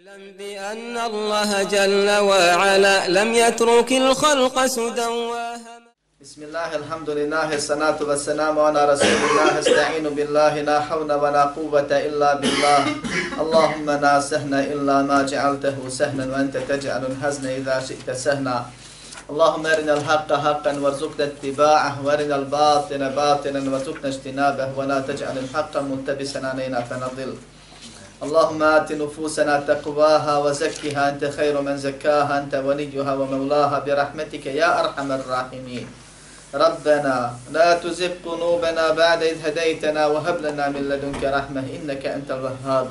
اعلم بأن الله جل وعلا لم يترك الخلق سدى بسم الله الحمد لله الصلاة والسلام على رسول الله. استعين بالله لا حول ولا قوة إلا بالله. اللهم لا سهل إلا ما جعلته سهلا وأنت تجعل الحزن إذا شئت سهلا اللهم أرنا الحق حقا وارزقنا اتباعه وأرنا الباطل باطلا وارزقنا اجتنابه. ولا تجعل الحق ملتبسا علينا فنضل. اللهم آت نفوسنا تقواها وزكها أنت خير من زكاها أنت وليها ومولاها برحمتك يا أرحم الراحمين. ربنا لا تزغ قلوبنا بعد إذ هديتنا وهب لنا من لدنك رحمة إنك أنت الوهاب.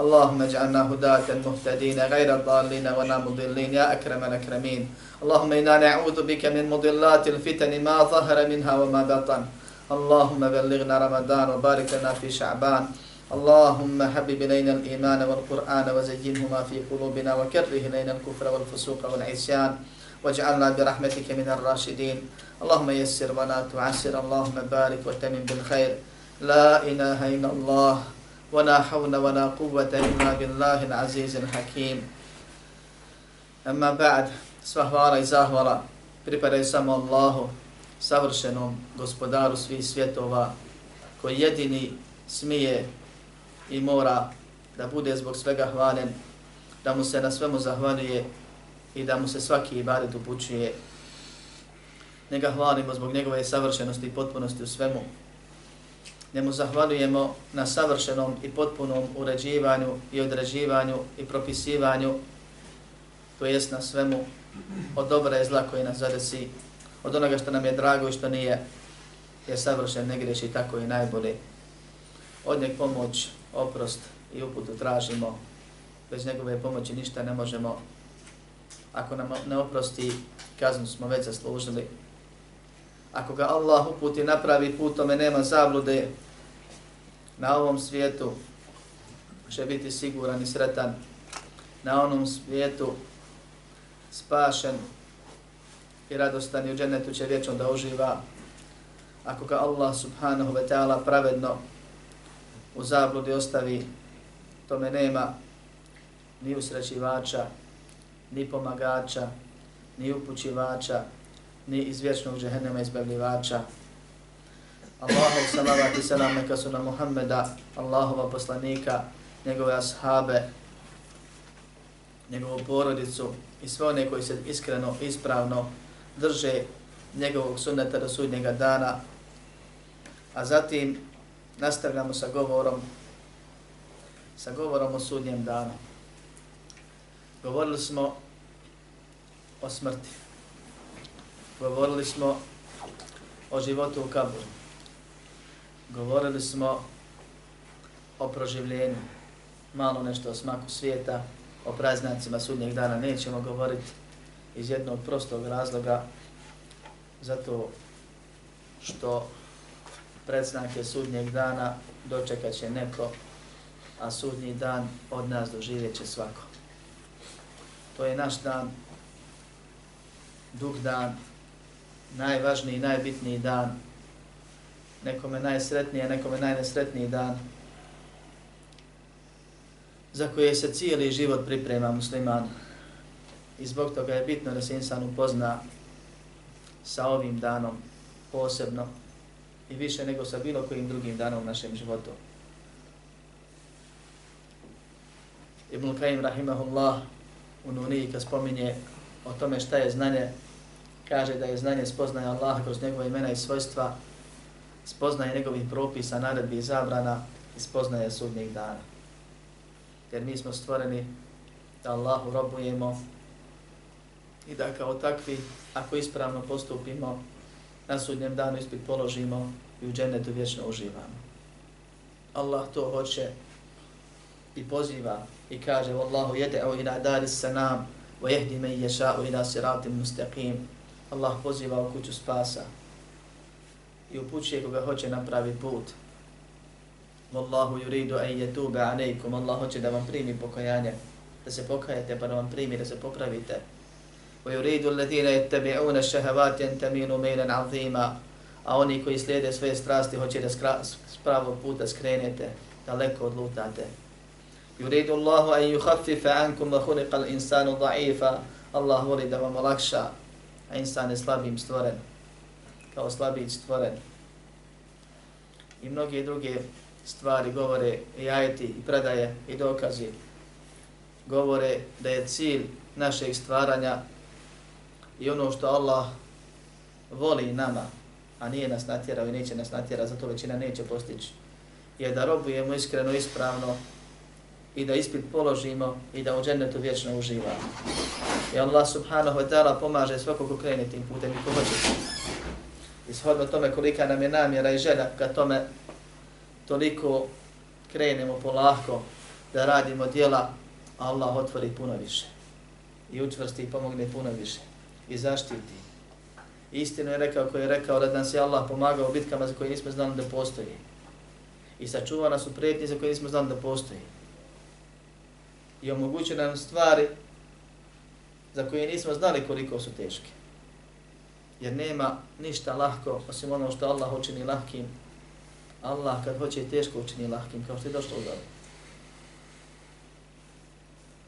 اللهم اجعلنا هداة مهتدين غير الضالين ولا مضلين يا أكرم الأكرمين. اللهم إنا نعوذ بك من مضلات الفتن ما ظهر منها وما بطن. اللهم بلغنا رمضان وبارك لنا في شعبان. اللهم حبب إلينا الإيمان والقرآن وزينهما في قلوبنا وكره إلينا الكفر والفسوق والعصيان واجعلنا برحمتك من الراشدين اللهم يسر ولا تعسر اللهم بارك وتمن بالخير لا إله إلا الله ولا حول ولا قوة إلا بالله العزيز الحكيم أما بعد sva hvala i zahvala pripadaju samo Allahu, savršenom gospodaru svih svjetova, koji jedini smije i mora da bude zbog svega hvalen, da mu se na svemu zahvaljuje i da mu se svaki ibadet upućuje. Njega hvalimo zbog njegove savršenosti i potpunosti u svemu. Njemu zahvaljujemo na savršenom i potpunom uređivanju i određivanju i propisivanju, to jest na svemu od dobra i zla koji nas zadesi, od onoga što nam je drago i što nije, je savršen, ne greši tako i najbolje. Od njeg pomoć, oprost i uputu tražimo, bez njegove pomoći ništa ne možemo. Ako nam ne oprosti, kaznu smo već zaslužili. Ako ga Allah uputi napravi put, tome nema zablude na ovom svijetu, će biti siguran i sretan. Na onom svijetu spašen i radostan i u džennetu će vječno da uživa. Ako ga Allah subhanahu wa ta'ala pravedno u zabludi ostavi, tome nema ni usrećivača, ni pomagača, ni upućivača, ni iz vječnog džehennema izbavljivača. Allahu salavat i salam neka su na Muhammeda, Allahova poslanika, njegove ashabe, njegovu porodicu i sve one koji se iskreno, ispravno drže njegovog sunneta do sudnjega dana. A zatim nastavljamo sa govorom sa govorom o sudnjem danu. Govorili smo o smrti. Govorili smo o životu u kaburu. Govorili smo o proživljenju. Malo nešto o smaku svijeta, o praznacima sudnjeg dana nećemo govoriti iz jednog prostog razloga, zato što predznake sudnjeg dana dočekat će neko, a sudnji dan od nas doživjet će svako. To je naš dan, dug dan, najvažniji, najbitniji dan, nekome najsretniji, a nekome najnesretniji dan, za koje se cijeli život priprema musliman. I zbog toga je bitno da se insan upozna sa ovim danom posebno i više nego sa bilo kojim drugim danom u našem životu. Ibn Qayyim rahimahullah u Nuniji kad spominje o tome šta je znanje, kaže da je znanje spoznaje Allah kroz njegove imena i svojstva, spoznaje njegovih propisa, naredbi i zabrana i spoznaje sudnjeg dana jer mi smo stvoreni da Allahu robujemo i da kao takvi, ako ispravno postupimo, na sudnjem danu ispit položimo i u džennetu vječno uživamo. Allah to hoće i poziva i kaže Wallahu jede'u ila dari sanam wa jehdi me ješa'u ila siratim mustaqim. Allah poziva u kuću spasa i upućuje koga hoće napravi put. Wallahu yuridu an yatuba alaykum. Allah hoće da vam primi pokajanje, da se pokajete pa da vam primi da se popravite. Wa yuridu alladhina yattabi'una ash-shahawati ميلا عظيما. A oni koji slijede svoje strasti hoće da s pravog puta skrenete, daleko odlutate. Yuridu Allahu an yukhaffifa ankum wa khuliqa al-insanu da'ifa. Allah voli da vam olakša, a insan je slabim stvoren, kao slabić stvoren. I mnoge druge stvari govore i ajeti i predaje i dokazi govore da je cilj našeg stvaranja i ono što Allah voli nama, a nije nas natjerao i neće nas natjerati, zato većina neće postići, je da robujemo iskreno, ispravno i da ispit položimo i da u džennetu vječno uživamo. I Allah subhanahu wa ta'ala pomaže svakog ko krene tim putem i ko hoće. I shodno tome kolika nam je namjera i želja ka tome toliko krenemo polako da radimo dijela, Allah otvori puno više. I učvrsti i pomogne puno više. I zaštiti. Istinu je rekao koji je rekao da nas je Allah pomagao u bitkama za koje nismo znali da postoji. I sačuvao nas u prijetnji za koje nismo znali da postoji. I omogućio nam stvari za koje nismo znali koliko su teške. Jer nema ništa lahko osim ono što Allah učini lahkim. Allah kad hoće teško učini lahkim, kao što je došlo u dobro.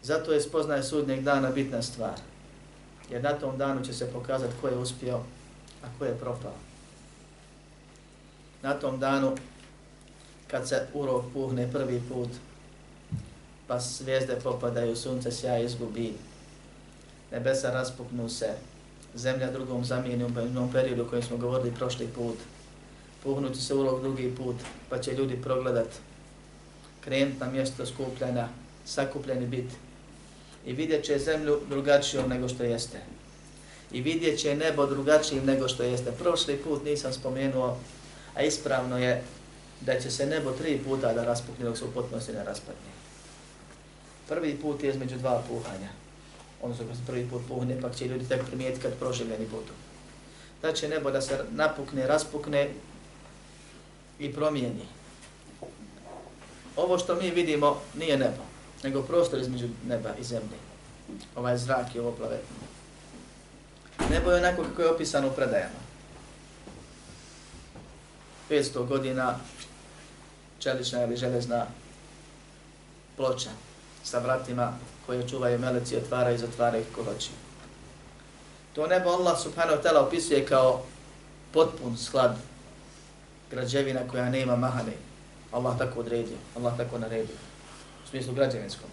Zato je spoznaje sudnjeg dana bitna stvar. Jer na tom danu će se pokazati ko je uspio, a ko je propao. Na tom danu, kad se urok puhne prvi put, pa zvijezde popadaju, sunce sja izgubi, nebesa raspuknu se, zemlja drugom zamijeni u jednom periodu o kojem smo govorili prošli put, puhnuti se urok drugi put, pa će ljudi progledat, krenut na mjesto skupljena, sakupljeni biti, i vidjet će zemlju drugačijom nego što jeste. I vidjet će nebo drugačijim nego što jeste. Prošli put nisam spomenuo, a ispravno je da će se nebo tri puta da raspukne dok se u potpunosti ne raspadne. Prvi put je između dva puhanja. Odnosno kad se prvi put puhne, pa će ljudi tek primijeti kad proživljeni budu. Da će nebo da se napukne, raspukne i promijeni. Ovo što mi vidimo nije nebo nego prostor između neba i zemlje. Ovaj zrak i ovo plavetno. Nebo je onako kako je opisano u predajama. 500 godina čelična ili železna ploča sa vratima koje čuvaju meleci i otvaraju i zatvaraju ko hoće. To nebo Allah subhanahu wa ta'ala opisuje kao potpun sklad građevina koja nema mahane. Allah tako odredio, Allah tako naredio u smislu građevinskom.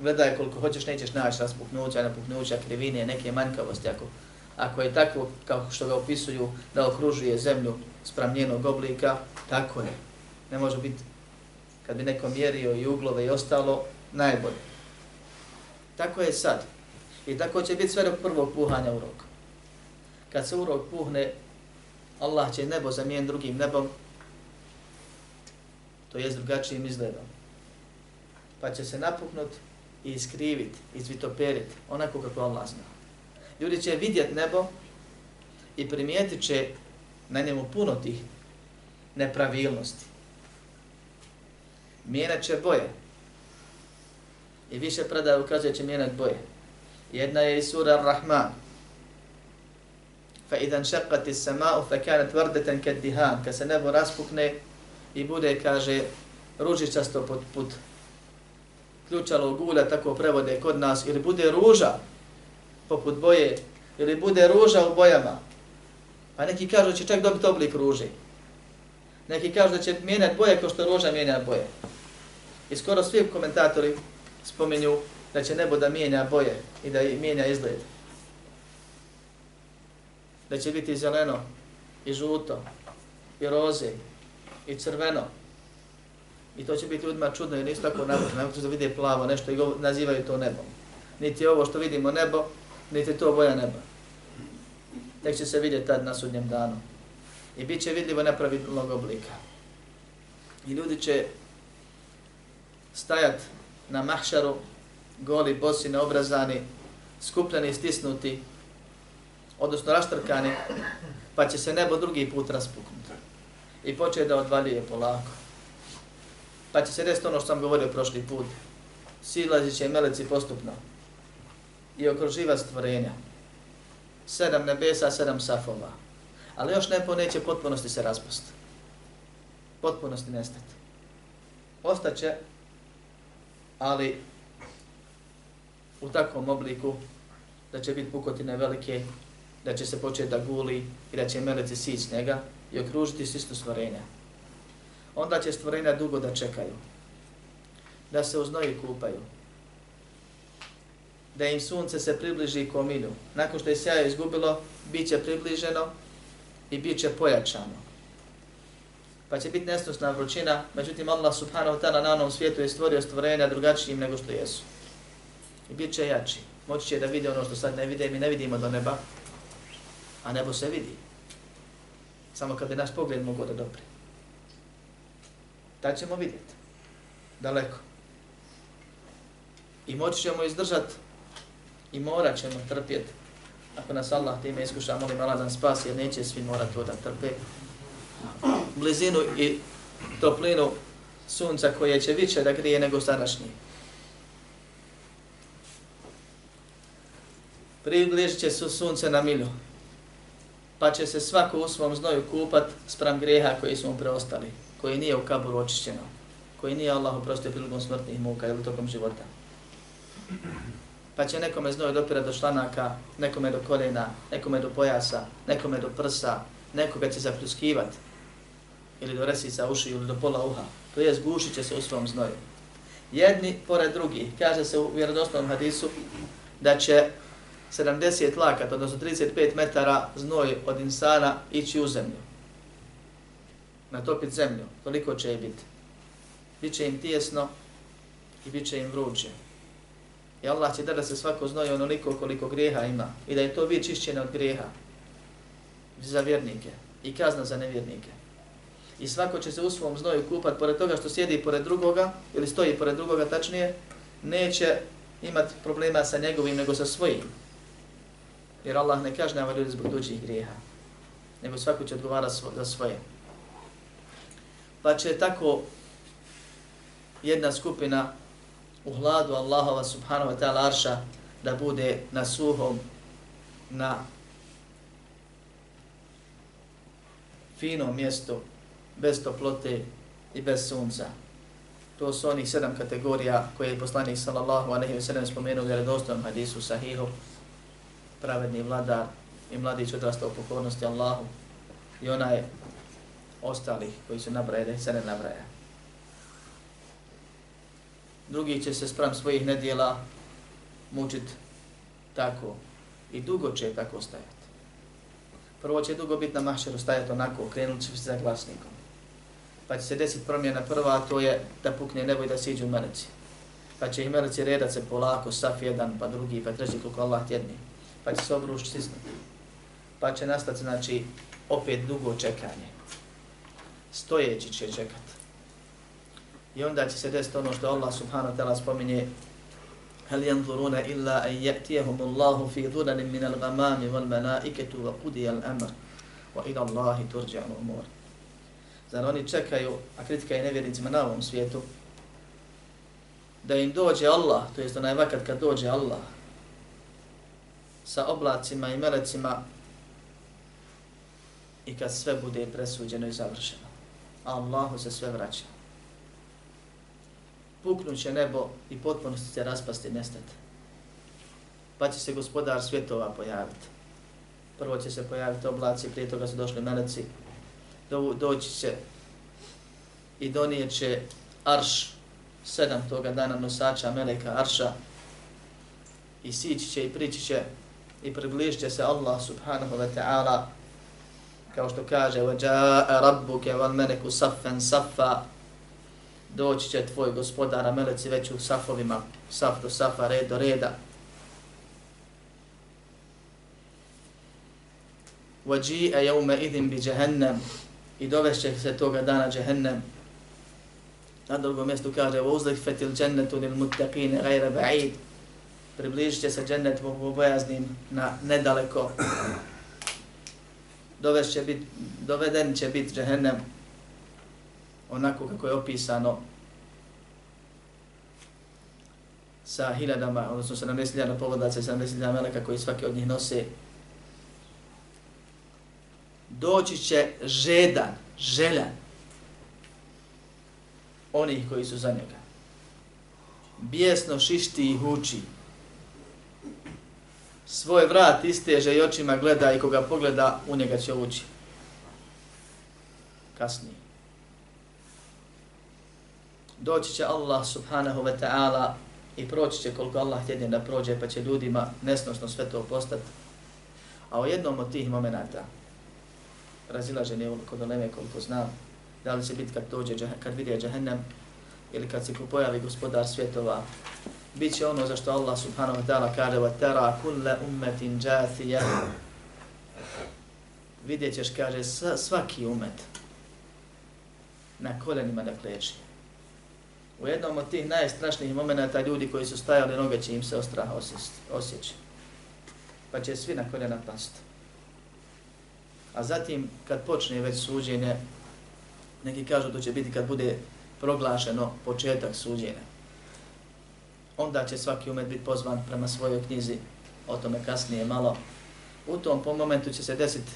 Gledaj koliko hoćeš, nećeš naći raspuknuća, napuknuća, krivine, neke manjkavosti. Ako, ako je tako kao što ga opisuju da okružuje zemlju sprem njenog oblika, tako je. Ne može biti, kad bi neko mjerio i uglove i ostalo, najbolje. Tako je sad. I tako će biti sve do prvog puhanja uroka. Kad se urok puhne, Allah će nebo zamijeniti drugim nebom, to je drugačijim izgledom pa će se napuknut i iskrivit, izvitoperit, onako kako Allah zna. Ljudi će vidjet nebo i primijetit će na njemu puno tih nepravilnosti. Mijenat će boje. I više predaje ukazuje će mijenat boje. Jedna je i sura Ar-Rahman. Fa idan šakati sama'u fa kanat vrdeten kad dihan. Kad se nebo raspukne i bude, kaže, ružičasto pod put ključalo ulja, tako prevode kod nas, ili bude ruža poput boje, ili bude ruža u bojama. Pa neki kažu da će čak dobiti oblik ruže. Neki kažu da će mijenjati boje kao što ruža mijenja boje. I skoro svi komentatori spominju da će nebo da mijenja boje i da mijenja izgled. Da će biti zeleno i žuto i roze i crveno I to će biti ljudima čudno jer nisu tako navrlo. Ne da vide plavo nešto i go nazivaju to nebom. Niti ovo što vidimo nebo, niti to boja neba. Tek će se vidjeti tad na sudnjem danu. I bit će vidljivo nepravilnog oblika. I ljudi će stajat na mahšaru, goli, bosi, neobrazani, skupljeni, stisnuti, odnosno raštrkani, pa će se nebo drugi put raspuknuti. I poče da odvaljuje polako pa će se desiti ono što sam govorio prošli put. Silazit će meleci postupno i okruživa stvorenja. Sedam nebesa, sedam safova. Ali još nepo neće potpunosti se raspust. Potpunosti nestati. Ostaće ali u takvom obliku da će biti pukotine velike, da će se početi da guli i da će meleci sići njega i okružiti sistu stvorenja. Onda će stvorenja dugo da čekaju, da se u znoju kupaju, da im sunce se približi ko. Nakon što je sjajo izgubilo, bit će približeno i bit će pojačano. Pa će biti nesnosna vrućina, međutim Allah subhanahu ta'ala na onom svijetu je stvorio stvorenja drugačijim nego što jesu. I bit će jači. Moći će da vide ono što sad ne vide, mi ne vidimo do neba, a nebo se vidi. Samo kad bi naš pogled mogo da dopre. Tad ćemo vidjeti. Daleko. I moći ćemo izdržati i morat ćemo trpjeti. Ako nas Allah time iskuša, molim Allah da nas spasi, jer neće svi morati to da trpe. Blizinu i toplinu sunca koje će više da grije nego sadašnji. Približit će se sunce na milju, pa će se svako u svom znoju kupat sprem greha koji su mu preostali, koje nije u kaburu očišćeno, koje nije Allah uprostio prilikom smrtnih muka ili tokom života pa će nekome znoj dopira do šlanaka, nekome do koljena, nekome do pojasa, nekome do prsa, nekoga će zapljuskivati ili do resica uši ili do pola uha. To je zgušit će se u svom znoju. Jedni pored drugih, kaže se u vjerodostojnom hadisu, da će 70 lakat, odnosno 35 metara znoj od insana ići u zemlju. Natopiti zemlju, toliko će je biti. Biće im tijesno i bit će im vruće. I Allah će da se svako znoji onoliko koliko grijeha ima. I da je to vid čišćeno od grijeha za vjernike i kazna za nevjernike. I svako će se u svom znoju kupat pored toga što sjedi pored drugoga ili stoji pored drugoga tačnije, neće imati problema sa njegovim nego sa svojim. Jer Allah ne kažnjava ljudi zbog tuđih grijeha, nego svako će odgovara za svoje. Pa će tako jedna skupina u hladu Allahova subhanahu wa ta'ala arša da bude na suhom, na finom mjestu, bez toplote i bez sunca. To su onih sedam kategorija koje je poslanik sallallahu alaihi wa sallam spomenuo u vjerodostojnom hadisu sahihu, pravedni vladar i mladić odrastao u pokornosti Allahu i onaj ostalih koji su ih se ne nabraja drugi će se sprem svojih nedjela mučit tako i dugo će tako stajati. Prvo će dugo biti na mahšeru stajati onako, krenut će se za glasnikom. Pa će se desiti promjena prva, a to je da pukne nebo i da siđu meleci. Pa će i meleci redat se polako, saf jedan, pa drugi, pa treći, koliko Allah tjedni. Pa će se obruš stisnuti. Pa će nastati, znači, opet dugo čekanje Stojeći će čekati. I onda će se desiti ono što Allah subhanahu wa ta'ala spominje هل ينظرون إلا أن يأتيهم الله في ظلل من الغمام والملائكة وقضي الأمر وإلى الله ترجع الأمور Zar oni čekaju, a kritika je nevjernicima na ovom svijetu, da im dođe Allah, to jest onaj vakat kad dođe Allah, sa oblacima i melecima i kad sve bude presuđeno i završeno. A Allahu se sve vraća puknuće nebo i potpuno će se raspasti i nestati. Pa će se gospodar svjetova pojaviti. Prvo će se pojaviti oblaci, prije toga su došli meleci. Do, doći će i donijet će arš sedam toga dana nosača meleka arša i sići će i prići će i približit će se Allah subhanahu wa ta'ala kao što kaže وَجَاءَ رَبُّكَ وَالْمَلَكُ صَفًا صَفًا doći će tvoj gospodar, a meleci već u safovima, saf do safa, red do reda. Vađi e jaume idim bi džehennem i dovešće se toga dana džehennem. Na drugom mjestu kaže Vuzlik fetil džennetu lil muttaqine gajre ba'id Približit će se džennet bojaznim na nedaleko. će bit, doveden će biti džehennem onako kako je opisano sa hiljadama, odnosno 70.000 povodaca i 70.000 meleka koji svaki od njih nose, doći će žedan, željan onih koji su za njega. bijesno šišti i huči. Svoj vrat isteže i očima gleda i koga pogleda, u njega će ući. Kasnije. Doći će Allah subhanahu wa ta'ala i proći će koliko Allah htjedne da prođe, pa će ljudima nesnosno sve to postati. A u jednom od tih momenta, razilažen je kod oleme koliko znam, da li će biti kad dođe, kad vidje džahennem, ili kad se pojavi gospodar svjetova, bit će ono za što Allah subhanahu wa ta'ala kaže وَتَرَا كُلَّ أُمَّتٍ جَاثِيَ Vidjet ćeš, kaže, svaki umet na kolenima da kleči. U jednom od tih najstrašnijih momenta ljudi koji su stajali noge će im se ostraha osjeći. Pa će svi na koljena past. A zatim kad počne već suđenje, neki kažu to će biti kad bude proglašeno početak suđenja. Onda će svaki umet biti pozvan prema svojoj knjizi, o tome kasnije malo. U tom po momentu će se desiti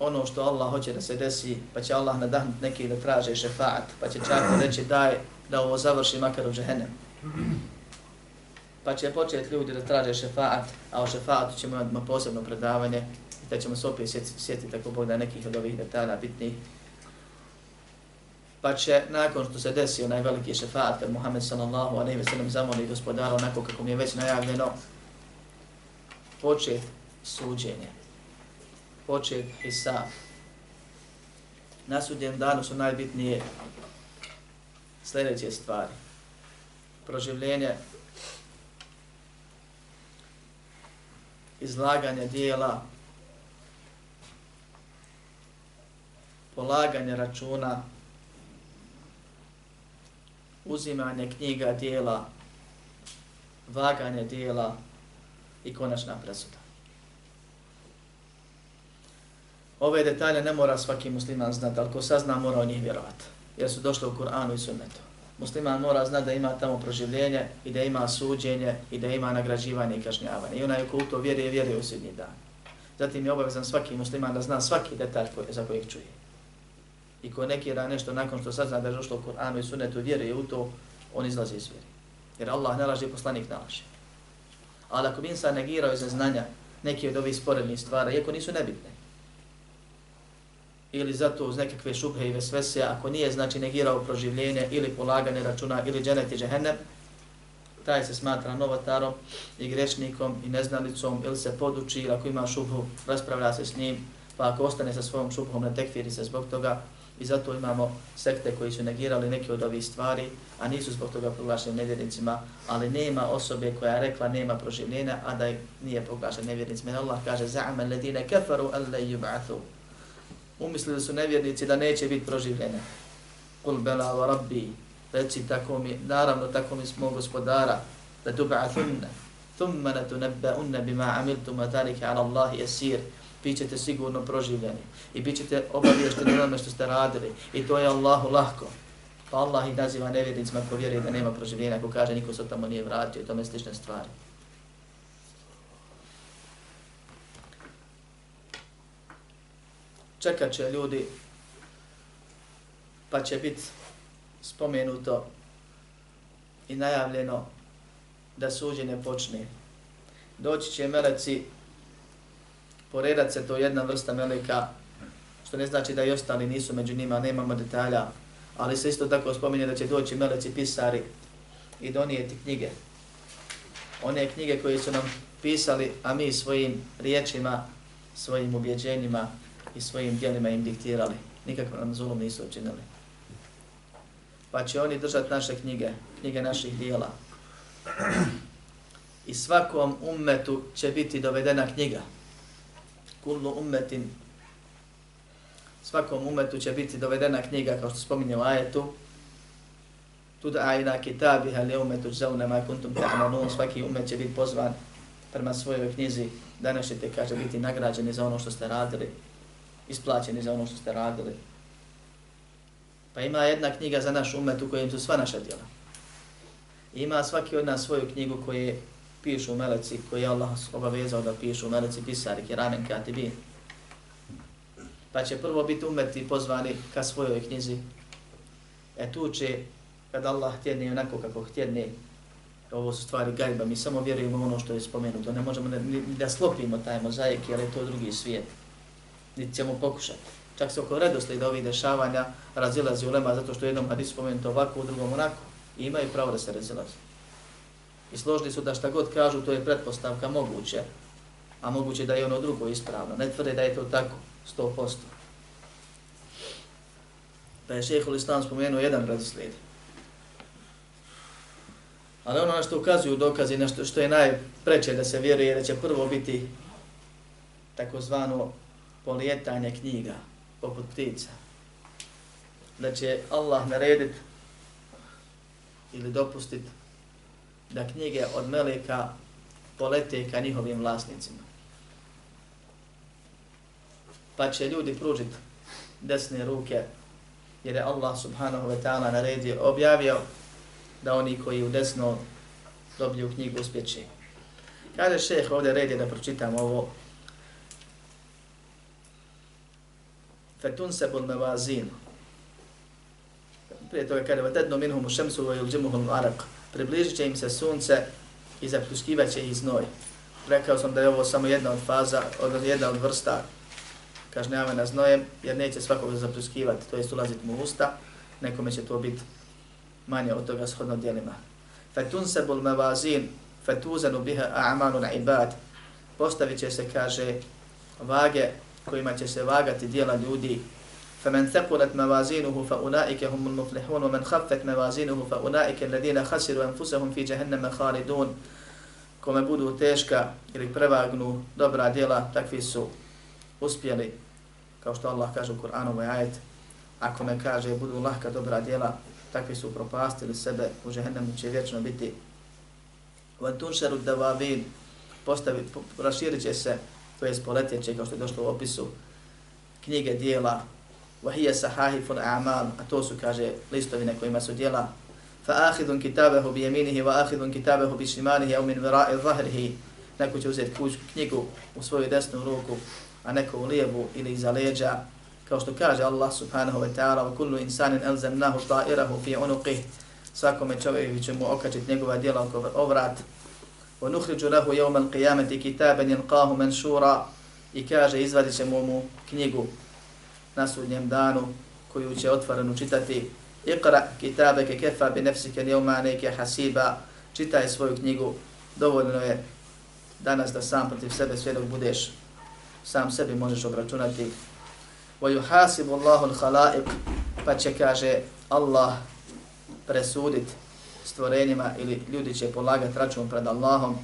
ono što Allah hoće da se desi, pa će Allah nadahnuti neki da traže šefaat, pa će čak reći daj da ovo završi makar u džehennem. Pa će početi ljudi da traže šefaat, a o šefaatu ćemo imati posebno predavanje, da ćemo se opet sjetiti, sjetiti tako Bog da nekih od ovih detalja bitnih. Pa će, nakon što se desi onaj veliki šefat kad Muhammed sallallahu a ve sallam zamoli gospodara onako kako mi je već najavljeno, počet suđenje, počet hisab. Na sudjem danu su najbitnije sljedeće stvari. Proživljenje, izlaganje dijela, polaganje računa, uzimanje knjiga dijela, vaganje dijela i konačna presuda. Ove detalje ne mora svaki musliman znati, ali ko sazna mora o njih vjerovati jer su došli u Kur'anu i sunnetu. Musliman mora znati da ima tamo proživljenje i da ima suđenje i da ima nagrađivanje i kažnjavanje. I onaj ko u to vjeruje, vjeruje u sudnji dan. Zatim je obavezan svaki musliman da zna svaki detalj koji, za kojeg čuje. I ko neki da nešto nakon što sazna da je došlo u Kur'anu i sunetu vjeruje u to, on izlazi iz vjeri. Jer Allah ne laže, poslanik ne laže. Ali ako bi insan negirao iz znanja neke od ovih sporednih stvara, iako nisu nebitne, ili zato uz nekakve šubhe i vesvese, ako nije znači negirao proživljenje ili polagane računa ili dženet i džehennem, taj se smatra novotarom i grešnikom i neznalicom ili se poduči ili ako ima šubhu, raspravlja se s njim, pa ako ostane sa svojom šubhom, ne tekfiri se zbog toga i zato imamo sekte koji su negirali neke od ovih stvari, a nisu zbog toga proglašeni nevjernicima, ali nema osobe koja je rekla nema proživljenja, a da nije proglašen nevjernicima. Allah kaže, za'aman ledine kafaru alle yub'athu umislili su nevjernici da neće biti proživljene. Kul bela wa rabbi, reci tako mi, naravno tako mi smo gospodara, da tuba'athunne, thumma natunabba'unne bima amiltum atalike ala Allahi esir, Bićete sigurno proživljeni i bit ćete obaviješteni onome što ste radili i to je Allahu lahko. Pa Allah ih naziva nevjernicima ko vjeruje da nema proživljenja, ako kaže niko se tamo nije vratio i tome slične stvari. čekat će ljudi, pa će biti spomenuto i najavljeno da suđenje počne. Doći će meleci, poredat se to jedna vrsta meleka, što ne znači da i ostali nisu među njima, nemamo detalja, ali se isto tako spominje da će doći meleci pisari i donijeti knjige. One knjige koje su nam pisali, a mi svojim riječima, svojim ubjeđenjima, i svojim dijelima im diktirali. Nikakve nam zulom nisu učinili. Pa će oni držati naše knjige, knjige naših dijela. I svakom ummetu će biti dovedena knjiga. Kullu ummetin. Svakom ummetu će biti dovedena knjiga, kao što spominje u ajetu. Tuda ajna kitabih li ummetu zavne ma kuntum ta'malun. Svaki umet će biti pozvan prema svojoj knjizi. Danas ćete, kaže, biti nagrađeni za ono što ste radili isplaćeni za ono što ste radili. Pa ima jedna knjiga za naš umet u kojem su sva naša djela. Ima svaki od nas svoju knjigu koje pišu meleci, koji je Allah obavezao da pišu meleci, pisari, kiramen, katibin. Pa će prvo biti umeti pozvani ka svojoj knjizi. E tu će kad Allah htjedne onako kako htjedne, ovo su stvari gajba, mi samo vjerujemo ono što je spomenuto, ne možemo ni, ni da slopimo taj mozaik, jer je to drugi svijet. Niti ćemo pokušati. Čak se oko redosli da ovih dešavanja razilazi ulema zato što jednom hadis spomenuto ovako, u drugom onako, i imaju pravo da se razilazi. I složni su da šta god kažu, to je pretpostavka moguće, a moguće da je ono drugo ispravno. Ne tvrde da je to tako, 100%. Pa je šehol Islam spomenuo jedan redoslijed. Ali ono na što ukazuju dokazi, na što, što je najpreće da se vjeruje, da će prvo biti takozvano polijetanje knjiga, poput ptica. Da će Allah narediti ili dopustiti da knjige od meleka polete ka njihovim vlasnicima. Pa će ljudi pružiti desne ruke, jer je Allah subhanahu wa ta'ala naredio, objavio da oni koji u desno dobiju knjigu uspjeće. Kaže šeh ovdje red je da pročitam ovo. Fetun se bol mevazin. Prije toga kaže, vatedno minhum u šemsu i. Približit će im se sunce i zapljuskivat će ih znoj. Rekao sam da je ovo samo jedna od faza, od jedna od vrsta kažnjavanja znojem, jer neće svakog zapljuskivati, to jest ulaziti mu u usta, nekome će to biti manje od toga shodno djelima. Fatunsabu al-mawazin fatuzanu biha a'malu ibad. Postavit će se, kaže, vage kojima će se vagati dijela ljudi. فمن ثقلت موازينه فأولئك هم المفلحون ومن خفت موازينه فأولئك الذين خسروا أنفسهم في جهنم خالدون kome budu teška ili prevagnu dobra djela, takvi su uspjeli, kao što Allah kaže u Kur'anu ovaj ajet, ako me kaže budu lahka dobra djela, takvi su propastili sebe, u žehennemu će vječno biti. Van tunšaru davavin, postavi, raširit će se, to je spoletjet će, kao što je došlo u opisu, knjige dijela, وَهِيَ sahahifun a'mal, a to su, kaže, listovine kojima su djela. fa كِتَابَهُ بِيَمِنِهِ bi كِتَابَهُ va أَوْ مِنْ bi ظَهْرِهِ neko će uzeti knjigu u svoju desnu ruku, a neko u lijevu ili iza leđa, kao što kaže Allah subhanahu wa ta'ala wa kullu insanin طَائِرَهُ فِي fi svakome čovjeku ćemo okačiti njegova djela oko ovrat wa لَهُ lahu الْقِيَامَةِ كِتَابًا kitaban مَنْشُورًا i kaže izvadit ćemo mu knjigu na sudnjem danu koju će otvoreno čitati iqra kitabeke kefa bi nefsike njevma neke hasiba čitaj svoju knjigu dovoljno je danas da sam protiv sebe sve dok budeš sam sebi možeš obračunati ويحاسب الله الخلائق pa će kaže Allah presudit stvorenjima ili ljudi će polagat račun pred Allahom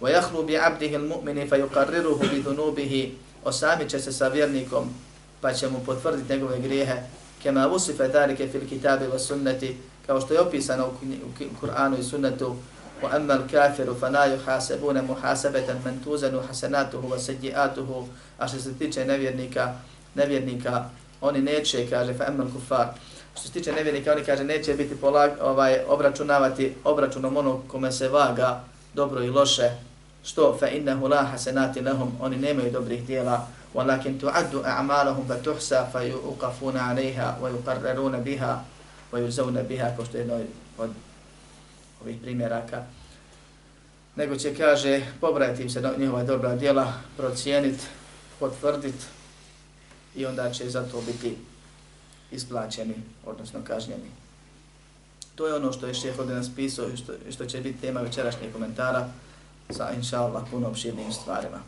ويخلو بعبده المؤمن فيقرره بذنوبه osami će se sa vjernikom pa će mu potvrditi njegove grijehe. Kema usife tarike fil kitabe wa sunnati, kao što je opisano u Kur'anu i sunnetu, wa ammal kafiru fanaju hasebune mu hasebeten men tuzenu hasenatuhu wa sedjiatuhu, a što se tiče nevjernika, nevjernika, oni neće, kaže, fa ammal kufar, što se tiče nevjernika, oni kaže, neće biti polag, ovaj, obračunavati obračunom ono kome se vaga dobro i loše, što? Fa innehu la hasenati lehum, oni nemaju dobrih dijela, ولكن تعد أعمالهم فتحسى فيوقفون fa yuqafuna 'alayha wa بها biha wa biha kao što je jedno od ovih primjeraka nego će kaže pobrajati im se njihova dobra djela procijeniti potvrditi i onda će za to biti isplaćeni, odnosno kažnjeni. To je ono što je šeheh ovdje nas pisao i što, što će biti tema večerašnjeg komentara sa, inša Allah, puno opširnim stvarima.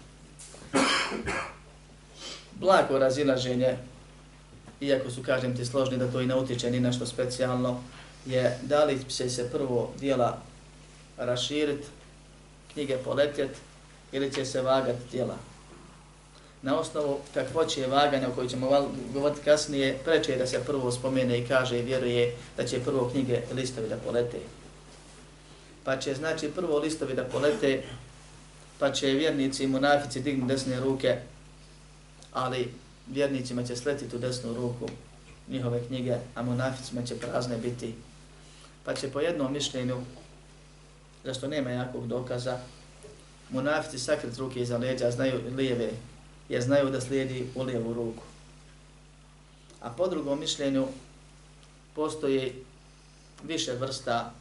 Blago razilaženje, iako su, kažem ti, složni da to i ne utječe ni nešto specijalno, je da li će se prvo dijela raširiti, knjige poletjet, ili će se vagati dijela na osnovu kakvoće vaganja o kojoj ćemo govoriti kasnije, preče je da se prvo spomene i kaže i vjeruje da će prvo knjige listovi da polete. Pa će znači prvo listovi da polete, pa će vjernici i munafici dignu desne ruke, ali vjernicima će sletiti u desnu ruku njihove knjige, a monaficima će prazne biti. Pa će po jednom mišljenju, zašto nema jakog dokaza, monafici sakrit ruke iza leđa, znaju lijeve jer znaju da slijedi u lijevu ruku. A po drugom mišljenju postoji više vrsta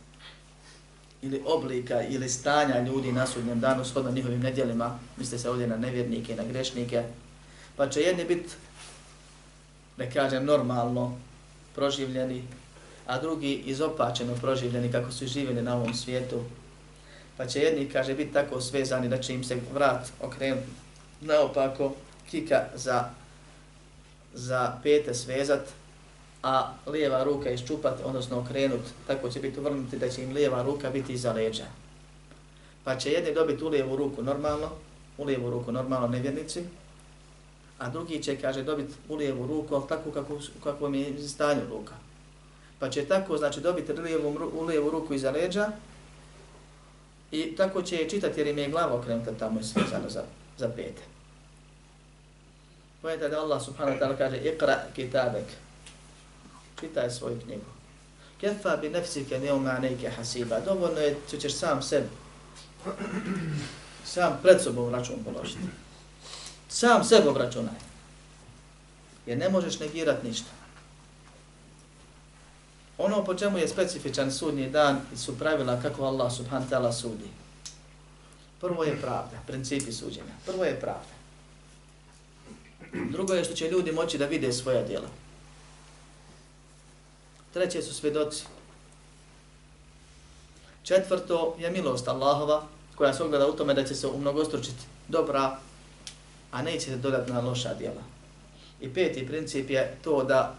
ili oblika ili stanja ljudi na sudnjem danu shodno njihovim nedjelima, misle se ovdje na nevjernike i na grešnike, pa će jedni biti, ne kažem, normalno proživljeni, a drugi izopačeno proživljeni kako su živjeli na ovom svijetu, pa će jedni, kaže, biti tako svezani da će im se vrat okrenuti naopako, kika za, za pete svezat, a lijeva ruka iščupat, odnosno okrenut, tako će biti uvrnuti da će im lijeva ruka biti iza leđa. Pa će jedni dobiti u lijevu ruku normalno, u lijevu ruku normalno nevjernici, a drugi će, kaže, dobiti u lijevu ruku, ali tako kako, kako mi je stanju ruka. Pa će tako, znači, dobiti lijevu, u lijevu ruku iza leđa i tako će je čitati jer im je glava okrenuta tamo i sve za, za pete. Pojete da Allah subhanahu wa ta'ala kaže, ikra kitabek, čitaj svoju knjigu. Kefa bi nefsike neuma umanejke hasiba. Dovoljno je, ćeš sam sebi, sam pred sobom račun položiti. Sam sebe obračunaj. Jer ne možeš negirati ništa. Ono po čemu je specifičan sudnji dan su pravila kako Allah subhanahu ta'ala sudi. Prvo je pravda, principi suđenja. Prvo je pravda. Drugo je što će ljudi moći da vide svoja djela. Treće su svedoci. Četvrto je milost Allahova, koja se ogleda u tome da će se umnogostručiti dobra, a nećete dodati na loša djela. I peti princip je to da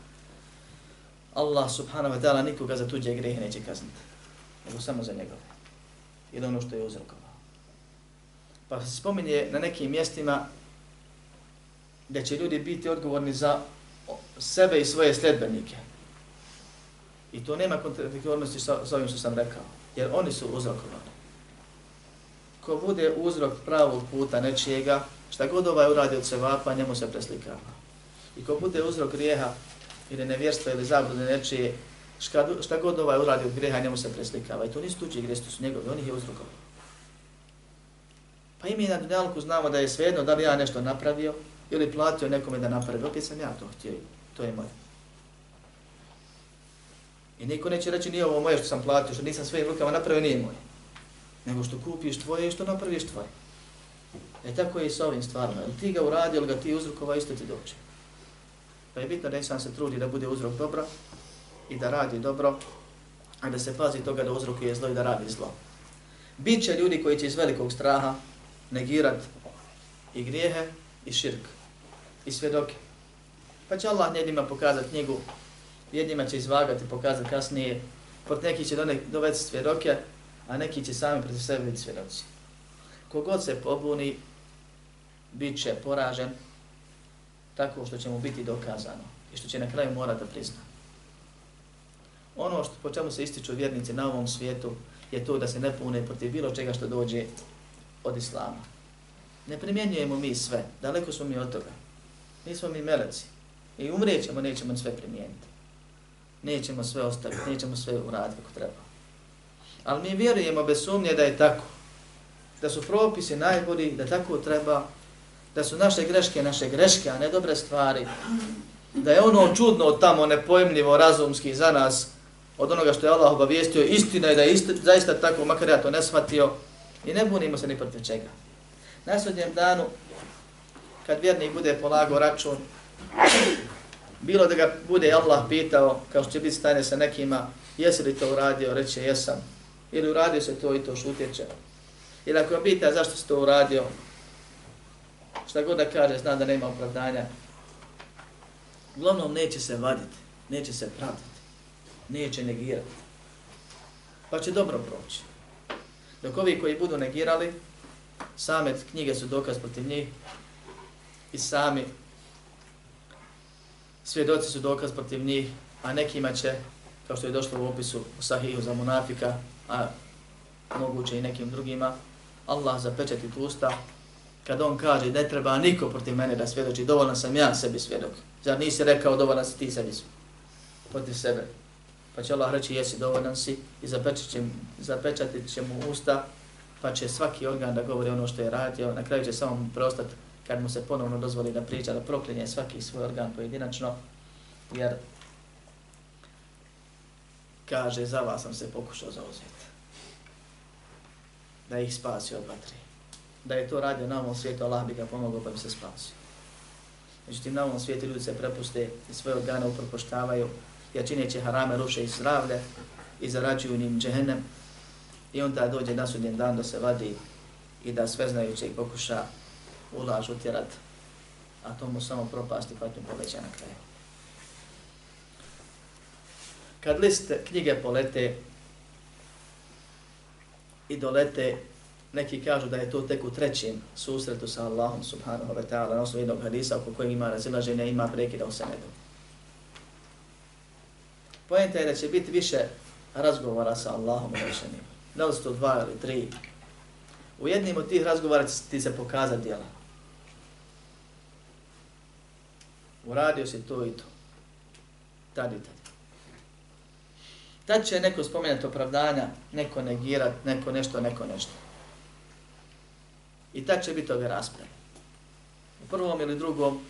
Allah subhanahu wa ta'ala nikoga za tuđe grehe neće kazniti, nego samo za njegove. Ili ono što je uzrokovao. Pa se spominje na nekim mjestima da će ljudi biti odgovorni za sebe i svoje sljedbenike. I to nema kontradiktornosti sa, sa ovim što sam rekao, jer oni su uzrokovani. Ko bude uzrok pravog puta nečijega, šta god ovaj uradi od sevapa, njemu se preslikava. I ko bude uzrok grijeha ili nevjerstva ili zablude nečije, šta, šta god ovaj uradi od grijeha, njemu se preslikava. I to nisu tuđi grijehi, to su njegovi, oni ih je uzrokovali. Pa i mi na dunjalku znamo da je svejedno da li ja nešto napravio ili platio nekome da napravi. Opet sam ja to htio, to je moje. I niko neće reći nije ovo moje što sam platio, što nisam svojim rukama napravio, nije moje. Nego što kupiš tvoje i što napraviš tvoje. E tako je i sa ovim stvarima. Ili ti ga uradi, ili ga ti uzrokova, isto ti dođe. Pa je bitno da insan se trudi da bude uzrok dobro i da radi dobro, a da se pazi toga da uzrokuje zlo i da radi zlo. Biće ljudi koji će iz velikog straha negirat i grijehe i širk i svjedoke. Pa će Allah jednima pokazati knjigu, jednima će izvagati, pokazati kasnije, pot neki će dovesti svjedoke, a neki će sami protiv sebe biti svjedoci. Kogod se pobuni, bit će poražen tako što će mu biti dokazano i što će na kraju morati da prizna. Ono što, po čemu se ističu vjernici na ovom svijetu je to da se ne pune protiv bilo čega što dođe od Islama. Ne primjenjujemo mi sve, daleko smo mi od toga. Mi smo mi meleci i umrijećemo, nećemo sve primijeniti. Nećemo sve ostaviti, nećemo sve uraditi kako treba. Ali mi vjerujemo bez sumnje da je tako. Da su propisi najbolji, da tako treba da su naše greške naše greške, a ne dobre stvari, da je ono čudno tamo nepojemljivo razumski za nas od onoga što je Allah obavijestio, istina je da je isti, zaista tako, makar ja to ne shvatio, i ne bunimo se ni protiv čega. Na sudnjem danu, kad vjernik bude polagao račun, bilo da ga bude Allah pitao, kao što će biti stane sa nekima, jesi li to uradio, reće jesam, ili uradio se to i to šutjeće. Ili ako ga pita zašto si to uradio, šta god da kaže, zna da nema opravdanja. Uglavnom neće se vaditi, neće se pravdati, neće negirati. Pa će dobro proći. Dok ovi koji budu negirali, same knjige su dokaz protiv njih i sami svjedoci su dokaz protiv njih, a nekima će, kao što je došlo u opisu u Sahiju za munafika, a moguće i nekim drugima, Allah zapečati usta kad on kaže ne treba niko protiv mene da svjedoči, dovoljno sam ja sebi svjedok. Zar nisi rekao dovoljno si ti sebi protiv sebe? Pa će Allah reći jesi dovoljan si i zapečati će mu usta, pa će svaki organ da govori ono što je radio, na kraju će samo mu kad mu se ponovno dozvoli da priča, da proklinje svaki svoj organ pojedinačno, jer kaže, za vas sam se pokušao zauzeti. Da ih spasi od vatre. Da je to radio na ovom svijetu, Allah bi ga pomogao pa bi se spasio. Međutim, na ovom svijetu ljudi se prepuste i svoje organe upropoštavaju, jer čineće harame ruše i zdravlje i zarađuju njim džehennem. I onda dođe na sudnjen dan da se vadi i da sve znajuće i pokuša ulaž utjerat, a to mu samo propasti patnju poveća na kraju. Kad list knjige polete i dolete, neki kažu da je to tek u trećem susretu sa Allahom subhanahu wa ta'ala na osnovu jednog hadisa oko kojeg ima razilaženja, ima prekida u senedu. Pojenta je da će biti više razgovora sa Allahom rešenim. Da li su to dva ili tri. U jednim od tih razgovora će ti se pokazati djela. Uradio si to i to. Tad i tad. Tad će neko spomenuti opravdanja, neko negirat, neko nešto, neko nešto. I tad će biti ove rasprave. U prvom ili drugom,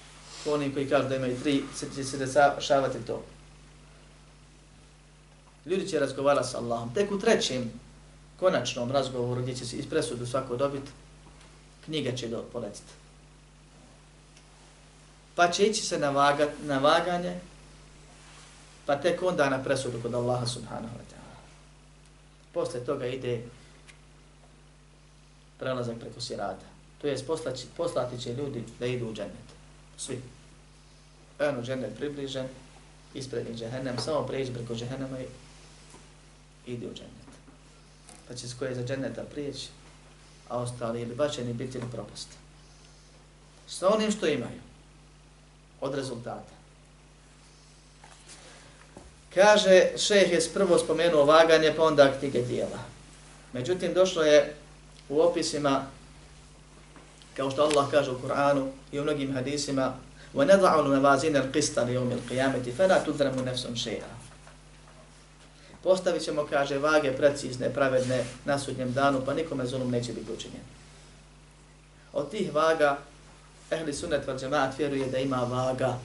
oni koji kažu da imaju tri, će se dešavati to. Ljudi će razgovarati sa Allahom. Tek u trećem, konačnom razgovoru gdje će se iz presudu svako dobiti, knjiga će do poletiti. Pa će ići se na, vaga, na vaganje, pa tek onda na presudu kod Allaha subhanahu wa ta'ala. Posle toga ide prelazak preko sirata. To je poslati, poslati će ljudi da idu u džennet. Svi. Eno džennet približen, ispred njih džehennem, samo pređi preko džehennema i ide u džennet. Pa će koje za dženneta prijeći, a ostali ili bačeni biti ili propasti. Sa onim što imaju od rezultata. Kaže, šeh je prvo spomenuo vaganje, pa onda knjige dijela. Međutim, došlo je u opisima, kao što Allah kaže u Kur'anu i u mnogim hadisima, وَنَضَعُ الْمَوَازِينَ الْقِسْتَ لِيَوْمِ الْقِيَامَةِ فَلَا تُدْرَمُ نَفْسُمْ شَيْئًا Postavit ćemo, kaže, vage precizne, pravedne na sudnjem danu, pa nikome zulum neće biti učinjen. Od tih vaga, ehli sunet val džemaat vjeruje da ima vaga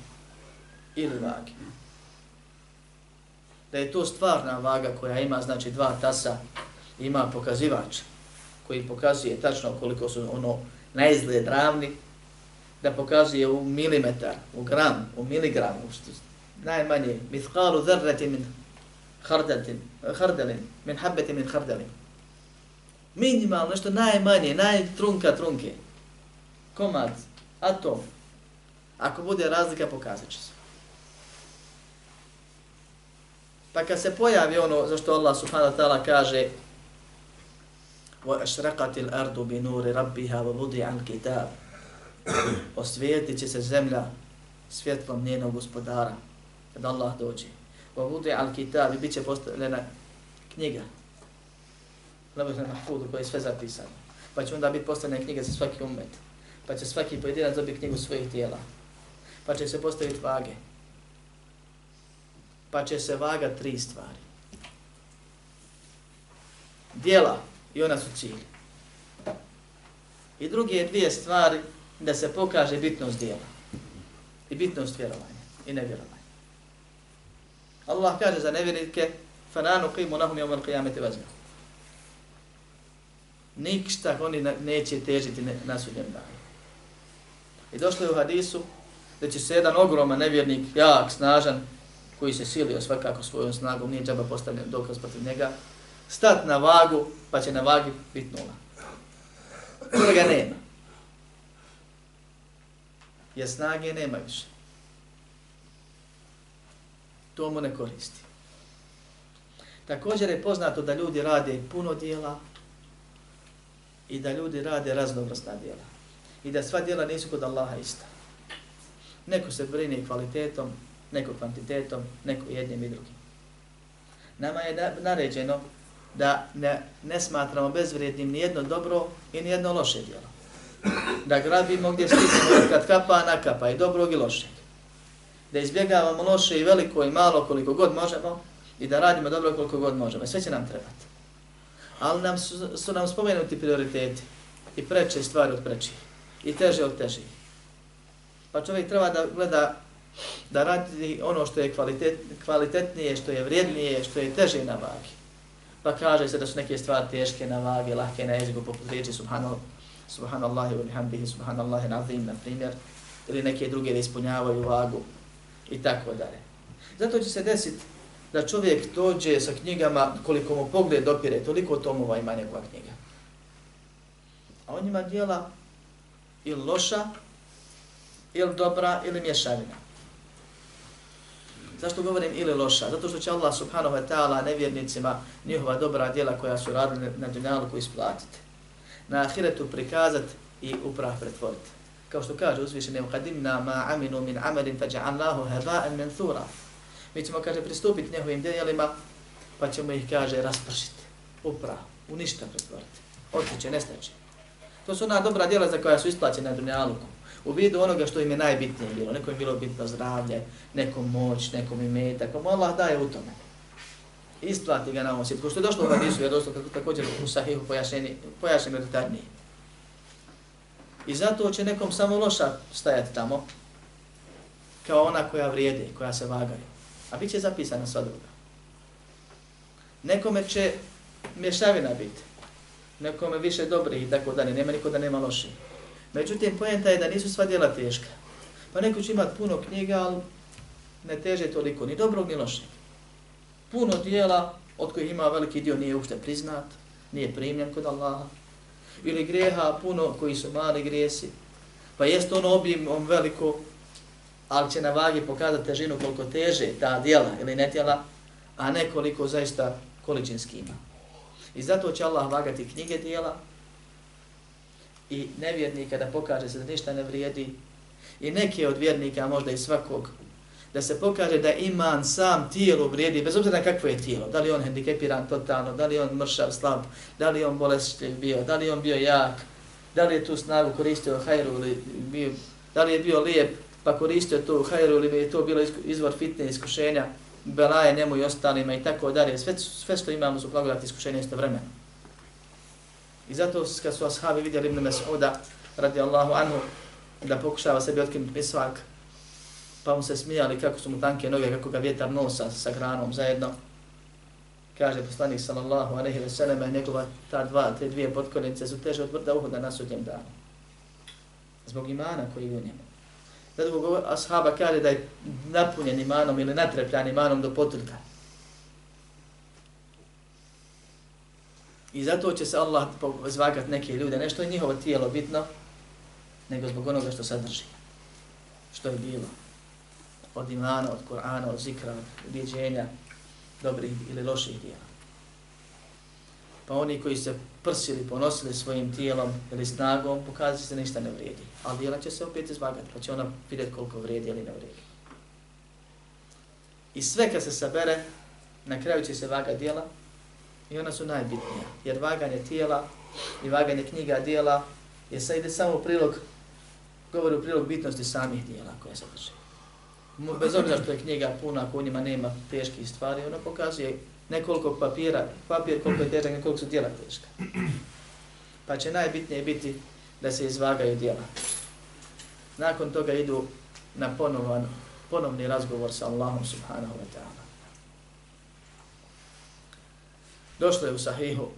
ili vage. Da je to stvarna vaga koja ima, znači, dva tasa, ima pokazivač koji pokazuje tačno koliko su ono na izgled ravni, da pokazuje u milimetar, u gram, u miligram, u što, najmanje, mithqalu zrrati min hardelin, hardelin, min habbeti min hardelin. Minimalno, nešto najmanje, najtrunka trunke. Komad, atom. Ako bude razlika, pokazat će se. Pa kad se pojavi ono za što Allah subhanahu wa ta'ala kaže وَأَشْرَقَتِ الْأَرْضُ بِنُورِ رَبِّهَا وَوُضِعَ الْكِتَابِ Osvijetit će se zemlja svjetlom njenog gospodara kad Allah dođe. وَوُضِعَ الْكِتَابِ i bit će postavljena knjiga Lebih na mahfudu koji je sve zapisano. Pa će onda biti postavljena knjiga za svaki umet. Pa će svaki pojedinac dobiti knjigu svojih tijela. Pa će se postaviti vage. Pa će se vaga tri stvari. Dijela i ona su cilj. I druge dvije stvari da se pokaže bitnost dijela i bitnost vjerovanja i nevjerovanja. Allah kaže za nevjernike fananu qimu lahum yawm al-qiyamati wazna. Nikšta oni neće težiti na sudnjem danu. I došlo je u hadisu da će se jedan ogroman nevjernik, jak, snažan, koji se silio svakako svojom snagom, nije džaba postavljen dokaz protiv njega, stat na vagu, pa će na vagi biti nula. Toga nema. Jer snage nema više. To mu ne koristi. Također je poznato da ljudi rade puno dijela i da ljudi rade raznovrstna dijela. I da sva dijela nisu kod Allaha ista. Neko se brine kvalitetom, neko kvantitetom, neko jednim i drugim. Nama je naređeno da ne, ne smatramo bezvrijednim ni jedno dobro i ni jedno loše djelo. Da grabimo gdje stignemo kad kapa, nakapa i dobrog i lošeg. Da izbjegavamo loše i veliko i malo koliko god možemo i da radimo dobro koliko god možemo. I sve će nam trebati. Ali nam su, su nam spomenuti prioriteti i preče stvari od prečih i teže od težih. Pa čovjek treba da gleda da radi ono što je kvalitet, kvalitetnije, što je vrijednije, što je teže na vagi. Pa kaže se da su neke stvari teške na vagi, lahke na jeziku, poput riječi subhanallah, subhanallahi wa bihamdihi, subhanallahi nazim, na primjer, ili neke druge da ispunjavaju vagu i tako dalje. Zato će se desiti da čovjek dođe sa knjigama, koliko mu pogled dopire, toliko tomova ima njegova knjiga. A on ima dijela ili loša, ili dobra, ili mješavina. Zašto govorim ili loša? Zato što će Allah subhanahu wa ta'ala nevjernicima njihova dobra djela koja su radili na dunjalu koji isplatiti. Na ahiretu prikazati i uprah pretvoriti. Kao što kaže uzvišeni qadimna ma aminu min amalin faj'alnahu haba'an manthura. Mi ćemo kaže pristupiti njihovim djelima pa ćemo ih kaže raspršiti. Uprah, u ništa pretvoriti. Otiće, nestaće. To su ona dobra djela za koja su isplaćene na dunjalu u vidu onoga što im je najbitnije bilo. Nekom je bilo bitno zdravlje, nekom moć, nekom imetak, komu pa Allah daje u tome. Isplati ga na ovom svijetu. Što je došlo u hadisu, je došlo kako također u sahihu pojašnjeni, pojašnjeno detaljnije. I zato će nekom samo loša stajati tamo, kao ona koja vrijedi, koja se vagaju. A bit će zapisana sva druga. Nekome će mješavina biti, nekome više dobrih i tako dalje, nema niko da nema loših. Međutim, pojenta je da nisu sva djela teška. Pa neko će imati puno knjiga, ali ne teže toliko, ni dobrog, ni lošeg. Puno dijela od kojih ima veliki dio nije uopšte priznat, nije primljen kod Allaha. Ili greha puno koji su mali grijesi. Pa jest ono objemom veliko, ali će na vagi pokazati težinu koliko teže ta dijela ili netjela, a ne koliko zaista količinski ima. I zato će Allah vagati knjige dijela, i nevjernika da pokaže se da ništa ne vrijedi i neke od vjernika, možda i svakog, da se pokaže da iman sam tijelo vrijedi, bez obzira na kakvo je tijelo, da li on hendikepiran totalno, da li on mršav, slab, da li on bolestiv bio, da li on bio jak, da li je tu snagu koristio hajru ili bio, da li je bio lijep pa koristio tu hajru ili je to bilo izvor fitne iskušenja, belaje njemu i ostalima i tako dalje. Sve, sve što imamo su blagodati iskušenja isto vremena. I zato kad su ashabi vidjeli Ibn Mas'uda radijallahu anhu da pokušava sebi otkinuti misvak, pa mu se smijali kako su mu tanke noge, kako ga vjetar nosa sa granom zajedno. Kaže poslanik sallallahu alaihi wa sallam, njegova ta dva, te dvije potkoljenice su teže od vrda uhoda na sudnjem danu. Zbog imana koji je u njemu. Zato ashaba kaže da je napunjen imanom ili natrepljan imanom do potrka. I zato će se Allah zvagat neke ljude, nešto je njihovo tijelo bitno, nego zbog onoga što sadrži. Što je bilo. Od imana, od Kur'ana, od zikra, od ubjeđenja, dobrih ili loših dijela. Pa oni koji se prsili, ponosili svojim tijelom ili snagom, pokazati se ništa ne vrijedi. Ali dijela će se opet izvagati, pa će ona vidjeti koliko vrijedi ili ne vrijedi. I sve kad se sabere, na kraju će se vaga dijela, I ona su najbitnija, jer vaganje tijela i vaganje knjiga dijela je sad ide samo prilog, govori u prilog bitnosti samih dijela koje se drže. Bez obzira što je knjiga puna, ako u njima nema teških stvari, ona pokazuje nekoliko papira, papir koliko je težak, nekoliko su dijela teška. Pa će najbitnije biti da se izvagaju dijela. Nakon toga idu na ponovan, ponovni razgovor sa Allahom subhanahu wa ta'ala. Došlo je u sahihu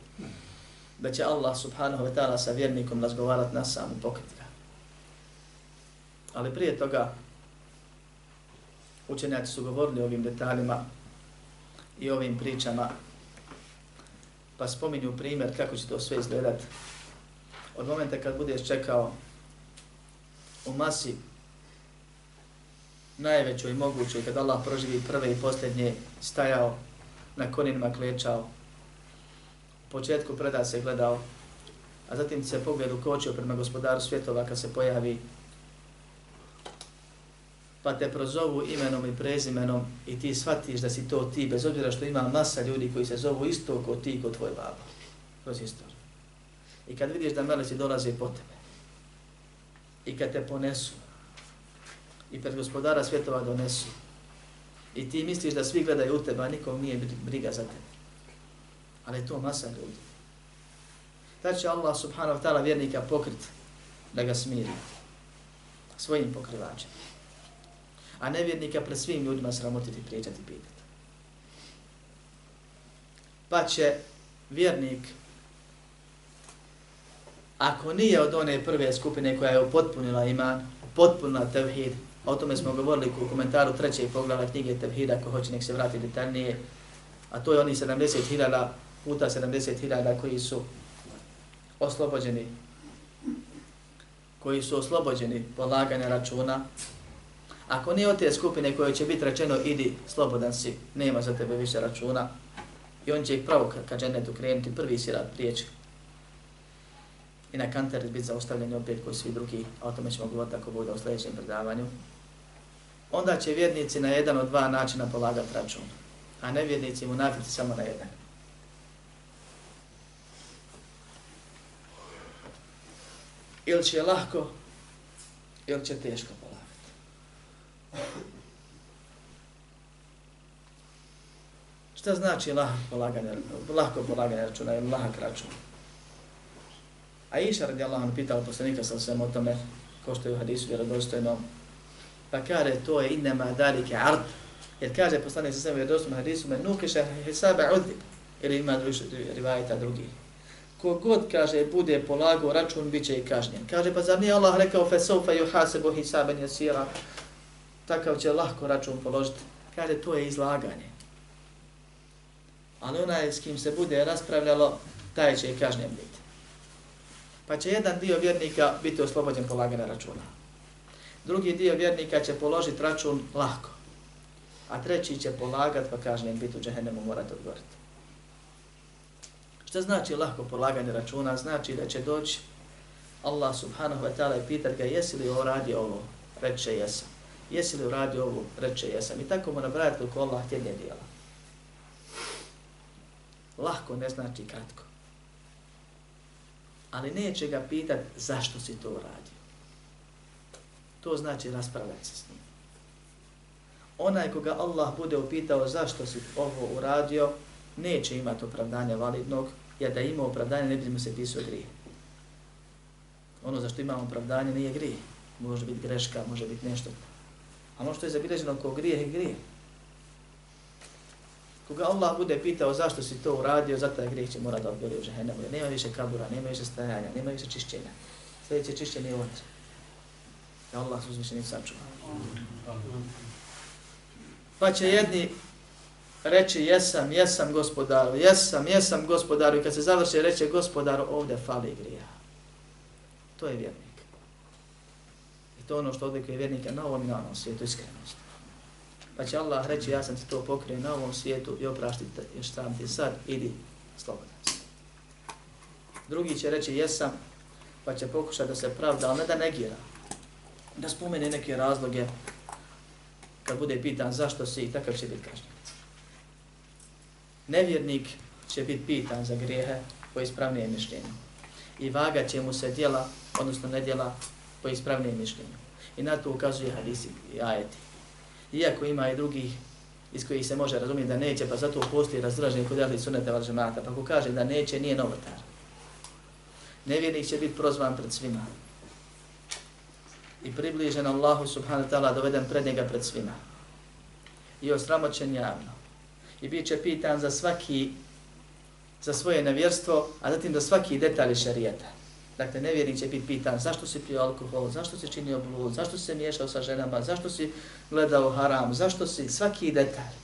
da će Allah subhanahu wa ta'ala sa vjernikom razgovarati na samu pokriti Ali prije toga učenjaci su govorili o ovim detaljima i ovim pričama pa spominju primjer kako će to sve izgledati. Od momenta kad budeš čekao u masi najvećoj mogućoj, kad Allah proživi prve i posljednje, stajao na koninima klečao, početku preda se gledao, a zatim se pogled ukočio prema gospodaru svjetova kad se pojavi, pa te prozovu imenom i prezimenom i ti shvatiš da si to ti, bez obzira što ima masa ljudi koji se zovu isto kao ti, kao tvoj baba, kroz istoriju. I kad vidiš da meleci dolaze po tebe, i kad te ponesu, i pred gospodara svjetova donesu, i ti misliš da svi gledaju u tebe, a nikom nije briga za tebe ali to masa ljudi. Da će Allah subhanahu wa ta'ala vjernika pokrit da ga smiri svojim pokrivačem. a nevjernika pred svim ljudima sramotiti, priječati, pitati. Pa će vjernik, ako nije od one prve skupine koja je upotpunila iman, upotpunila tevhid, o tome smo govorili u komentaru trećeg poglava knjige tevhida, ako hoće nek se vrati detaljnije, a to je oni 70.000 puta 70.000 koji su oslobođeni koji su oslobođeni polaganja računa, ako nije od te skupine koje će biti rečeno idi slobodan si, nema za tebe više računa, i on će ih pravo ka, ka džennetu krenuti, prvi si rad prijeći. I na kanter biti zaustavljeni opet koji svi drugi, a o tome ćemo govoriti ako bude u sljedećem predavanju. Onda će vjernici na jedan od dva načina polagati račun, a ne vjernici mu nafici samo na jedan. Ili će lahko, ili će teško polagati. Šta znači lahko polaganje, lahko polaganje računa ili lahak račun? A Iša radi Allah on pitao poslanika sa svem o tome, ko što je u hadisu vjerodostojnom, pa kaže to je innema dalike ard, jer kaže poslanik sa svem vjerodostojnom hadisu, me nukiša hisabe udib, ili ima drugi rivajita drugi kogod kaže bude polagao račun bit će i kažnjen. Kaže pa zar nije Allah rekao fe sofa yuhasabu hisaban yasira. Takav će lahko račun položiti. Kaže to je izlaganje. Ali onaj s kim se bude raspravljalo, taj će i kažnjen biti. Pa će jedan dio vjernika biti oslobođen polaganja računa. Drugi dio vjernika će položiti račun lahko. A treći će polagat pa kažnjen biti u džehennemu morati odgovoriti. Šta znači lahko polaganje računa? Znači da će doći Allah subhanahu wa ta'ala i pitat ga jesi li uradio ovo? Reče jesam. Jesi li uradio ovo? Reče jesam. I tako mu nabrajati koliko Allah htjenje dijela. Lahko ne znači kratko. Ali neće ga pitat zašto si to uradio. To znači raspravljati se s njim. Onaj koga Allah bude upitao zašto si ovo uradio, neće imati opravdanja validnog, jer da ima opravdanje ne bi mu se pisao grije. Ono za što imamo opravdanje nije grije. Može biti greška, može biti nešto. A ono što je zabilježeno ko grije je grije. Koga Allah bude pitao zašto si to uradio, zato je grijeh će mora da odbori u žehennemu. Nema više kabura, nema više stajanja, nema više čišćenja. Sljedeće čišćenje je ovdje. Da Allah se uzvišeni sačuva. Pa će jedni reći jesam, jesam gospodaru, jesam, jesam gospodaru i kad se završi reče gospodaru ovdje fali grija. To je vjernik. I to ono što odlikuje vjernika na ovom i na ovom svijetu, iskrenost. Pa će Allah reći ja sam ti to pokrio na ovom svijetu i opraštite još sam ti sad, idi slobodan Drugi će reći jesam, pa će pokušati da se pravda, ali ne da negira. Da spomene neke razloge kad bude pitan zašto si i takav će biti kažnjen nevjernik će biti pitan za grijehe po ispravnijem mišljenju. I vaga će mu se djela, odnosno nedjela, po ispravnijem mišljenju. I na to ukazuje hadisi i ajeti. Iako ima i drugih iz kojih se može razumjeti da neće, pa zato postoji razdraženje kod jahli sunete val žemata. Pa ko kaže da neće, nije novotar. Nevjernik će biti prozvan pred svima. I približen Allahu subhanahu ta'ala doveden pred njega pred svima. I osramoćen javno i bit će pitan za svaki za svoje nevjerstvo, a zatim za svaki detalj šarijeta. Dakle, nevjernik će biti pitan zašto si pio alkohol, zašto si činio blud, zašto si se miješao sa ženama, zašto si gledao haram, zašto si svaki detalj.